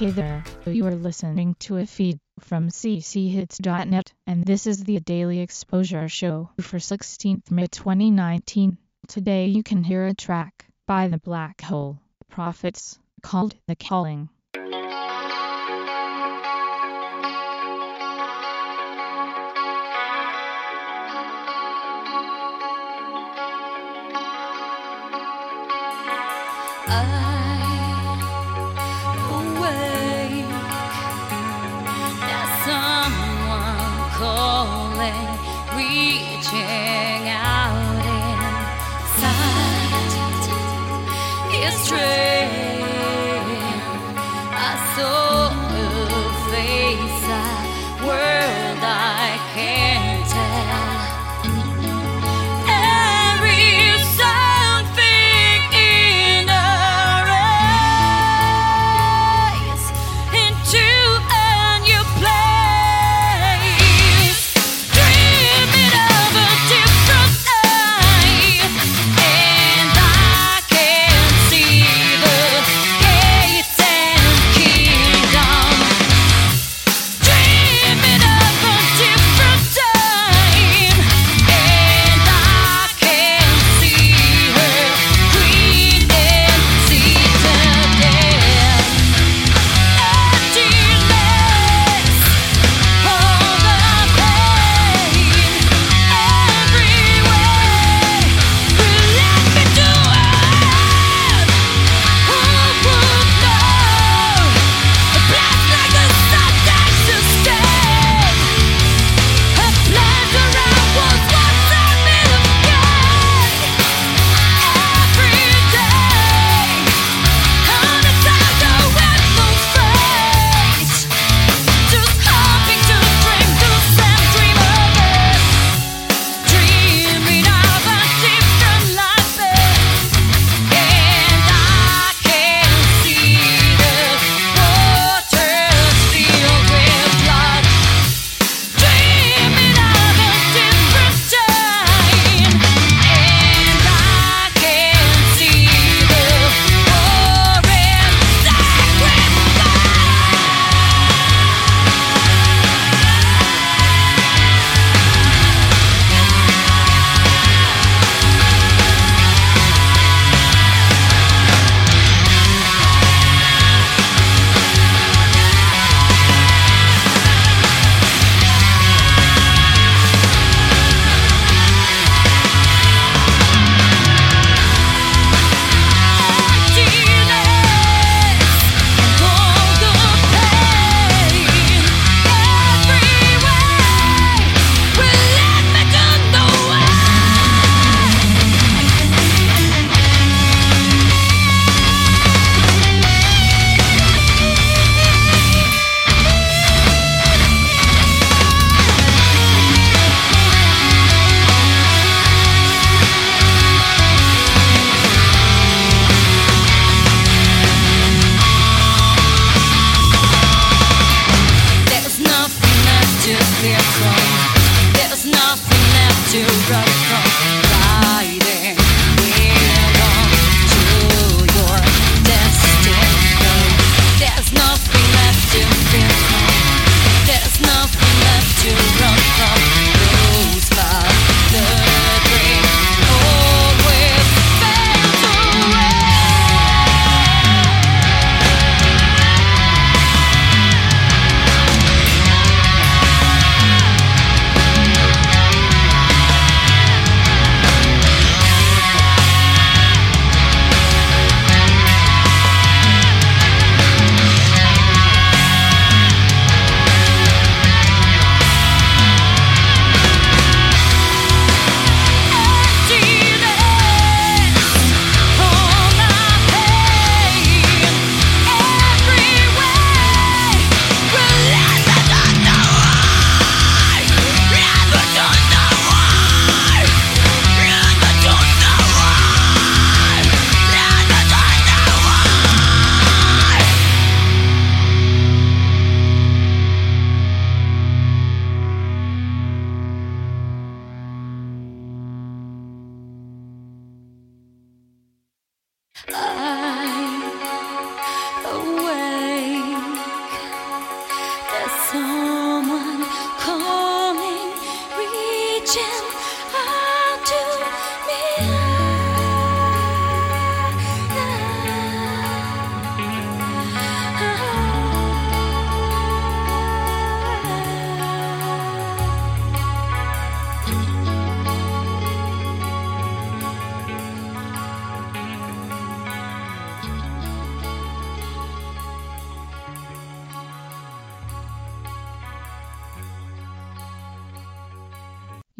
Hey there, you are listening to a feed from cchits.net, and this is the Daily Exposure Show for 16th May 2019. Today you can hear a track by the Black Hole Prophets called The Calling. Ah. Reaching out inside his train. I saw a face, a world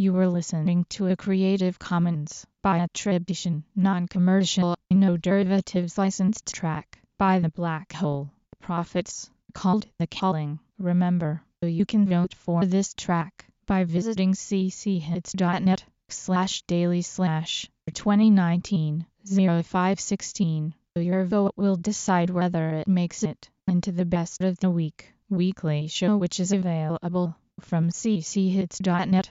You were listening to a Creative Commons by attribution, non-commercial, no derivatives licensed track by the Black Hole Prophets called The Calling. Remember, you can vote for this track by visiting cchits.net slash daily slash 2019 0516. Your vote will decide whether it makes it into the best of the week weekly show which is available from cchits.net